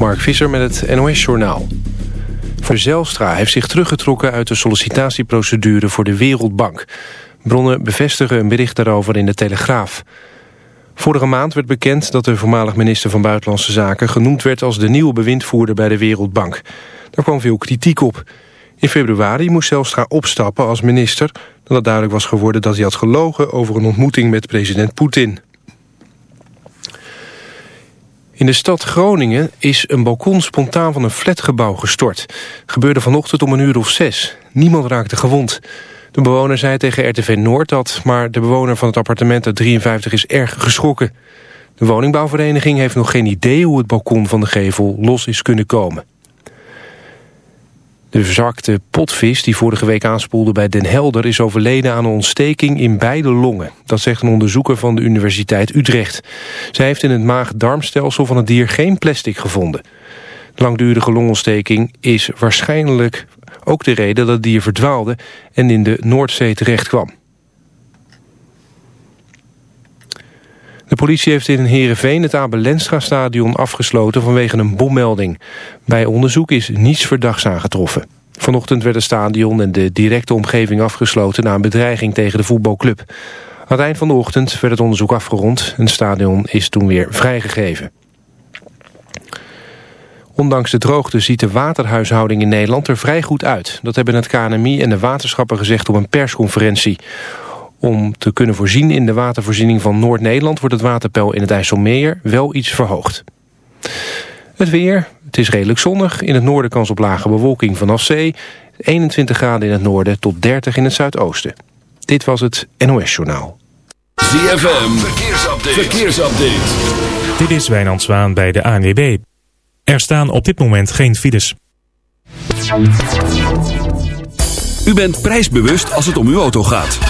Mark Visser met het NOS-journaal. Verzelstra heeft zich teruggetrokken uit de sollicitatieprocedure voor de Wereldbank. Bronnen bevestigen een bericht daarover in de Telegraaf. Vorige maand werd bekend dat de voormalig minister van Buitenlandse Zaken... genoemd werd als de nieuwe bewindvoerder bij de Wereldbank. Daar kwam veel kritiek op. In februari moest Zelstra opstappen als minister... nadat duidelijk was geworden dat hij had gelogen... over een ontmoeting met president Poetin. In de stad Groningen is een balkon spontaan van een flatgebouw gestort. Gebeurde vanochtend om een uur of zes. Niemand raakte gewond. De bewoner zei tegen RTV Noord dat, maar de bewoner van het appartement uit 53 is erg geschrokken. De woningbouwvereniging heeft nog geen idee hoe het balkon van de gevel los is kunnen komen. De verzakte potvis die vorige week aanspoelde bij Den Helder... is overleden aan een ontsteking in beide longen. Dat zegt een onderzoeker van de Universiteit Utrecht. Zij heeft in het maag-darmstelsel van het dier geen plastic gevonden. De langdurige longontsteking is waarschijnlijk ook de reden dat het dier verdwaalde... en in de Noordzee terecht kwam. De politie heeft in Heerenveen het Abel Lenstra stadion afgesloten vanwege een bommelding. Bij onderzoek is niets verdachts aangetroffen. Vanochtend werd het stadion en de directe omgeving afgesloten na een bedreiging tegen de voetbalclub. Aan het eind van de ochtend werd het onderzoek afgerond en het stadion is toen weer vrijgegeven. Ondanks de droogte ziet de waterhuishouding in Nederland er vrij goed uit. Dat hebben het KNMI en de waterschappen gezegd op een persconferentie. Om te kunnen voorzien in de watervoorziening van Noord-Nederland... wordt het waterpeil in het IJsselmeer wel iets verhoogd. Het weer, het is redelijk zonnig. In het noorden kans op lage bewolking vanaf zee. 21 graden in het noorden tot 30 in het zuidoosten. Dit was het NOS Journaal. ZFM, verkeersupdate. verkeersupdate. Dit is Wijnand Zwaan bij de ANWB. Er staan op dit moment geen files. U bent prijsbewust als het om uw auto gaat.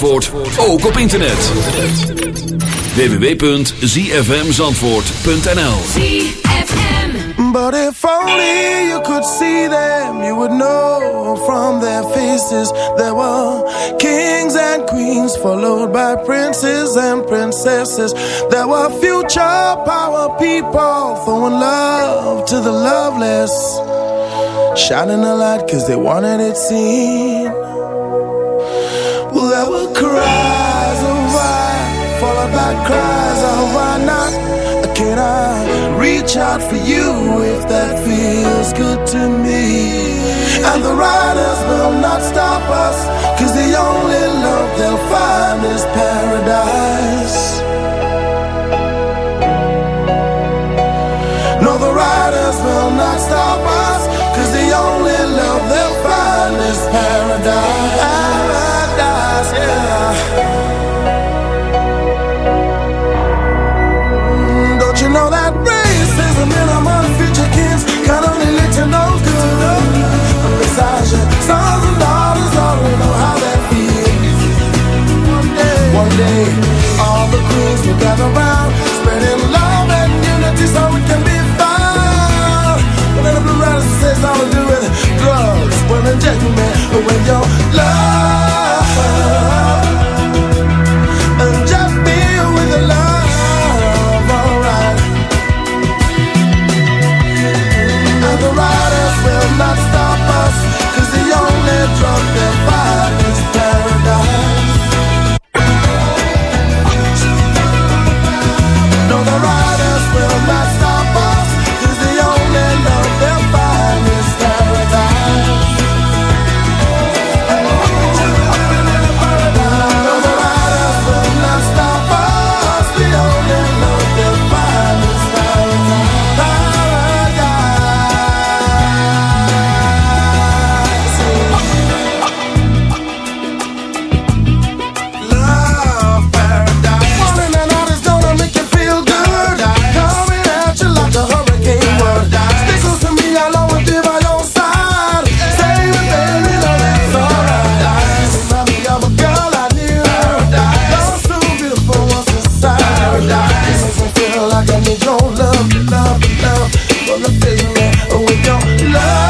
Zandvoort ook op internet. www.zfmzandvoort.nl But if only you could see them, you would know from their faces there were kings and queens followed by princes and princesses. There were future power people throwing love to the loveless. Shining a light cause they wanted it seen cries of why, followed by cries of why not? Can I reach out for you if that feels good to me? And the riders will not stop. spreading love and unity so can be found. The drugs, gentlemen, when your love. love, love, love, full of fizzle. Oh, we don't love.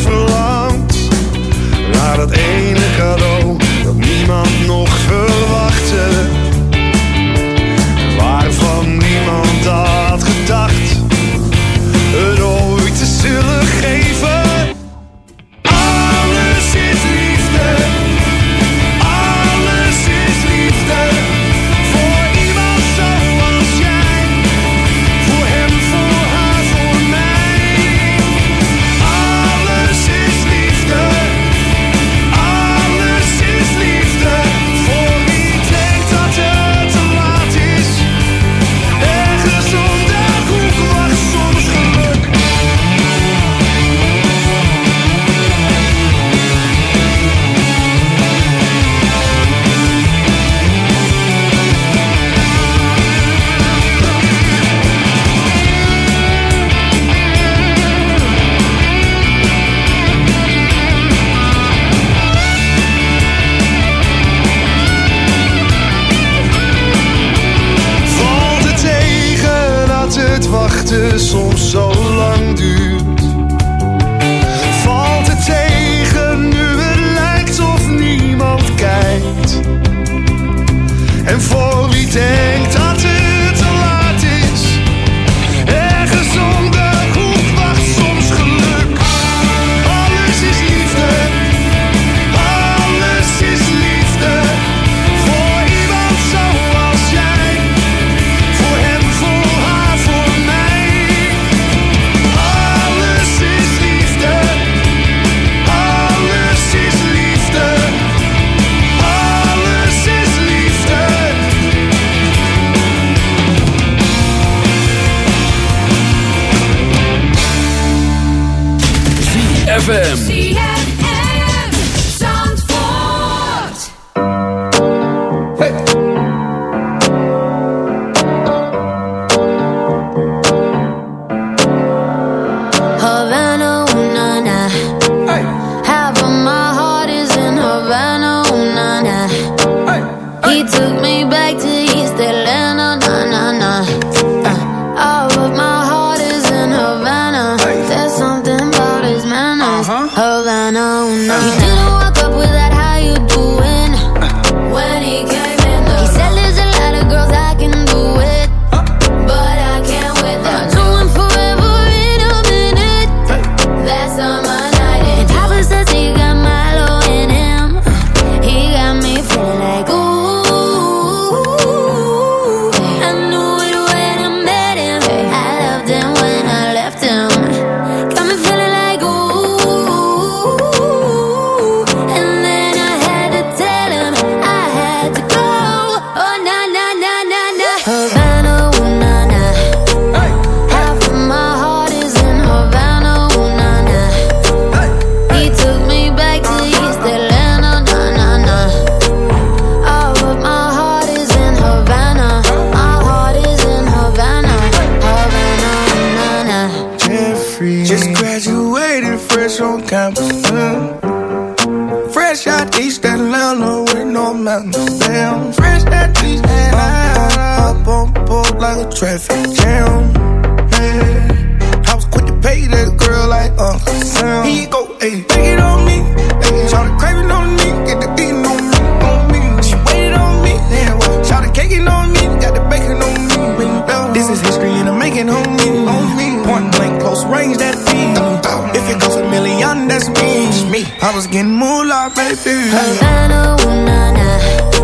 verlangt naar het ene cadeau dat niemand nog verwachtte. ZFM. ayy. Take it on me, ayy. Shout out craving on me, get the beating on me, on me. She waited on me, yeah. Shout out caking on me, got the bacon on me. This is history and I'm making on me, on me. Point blank, close range, that beat. If it goes a million, that's me. I was getting moolah, baby. Havana, ooh, nah, nah.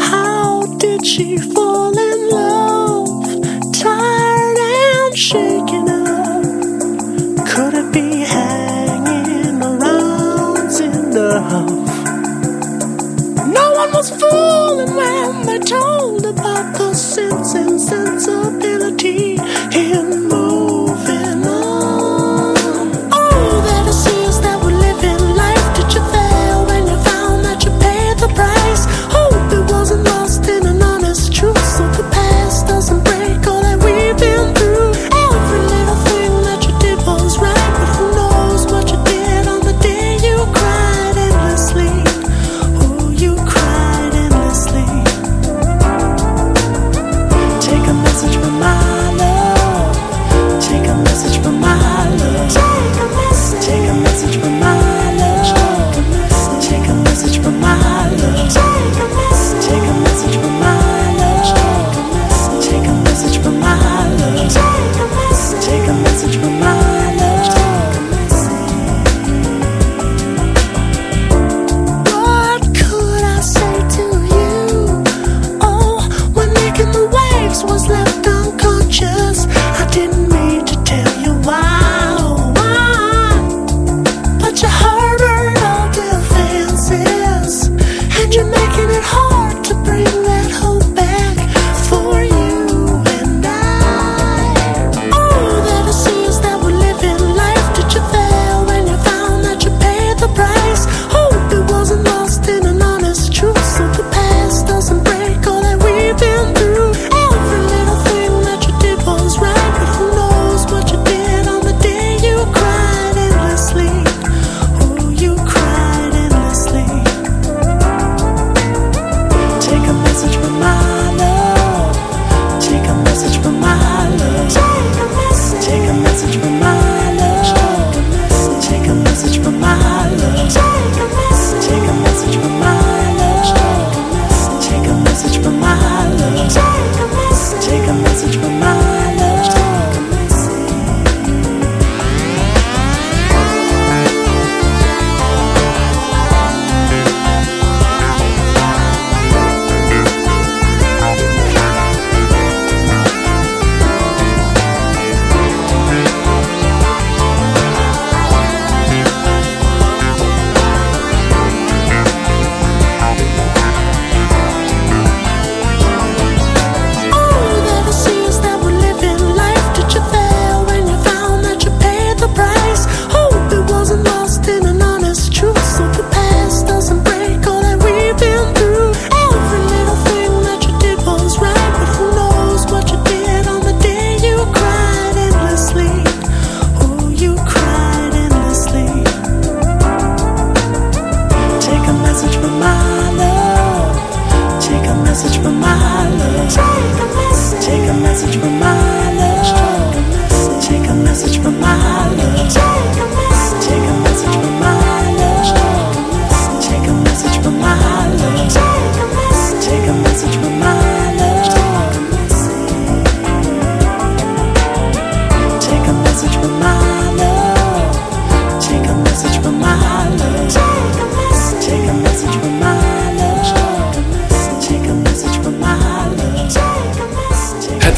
How did she fall in love? Tired and shaken up. Could it be hanging around enough? No one was fooling when they told.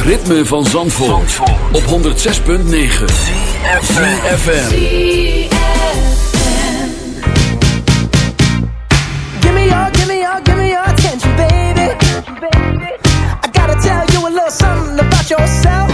ritme van Zandvoort, op 106.9 CFFM Give me your, give me your, give me your attention baby. I gotta tell you a little something about yourself.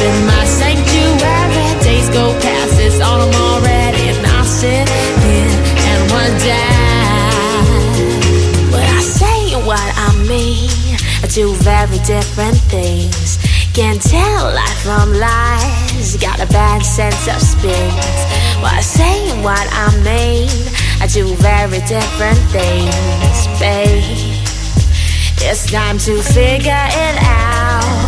in my sanctuary. Days go past, it's autumn already, and I sit here and wonder what I say what I mean I do very different things. Can't tell life from lies. Got a bad sense of spins. What I say and what I mean I do very different things, babe. It's time to figure it out.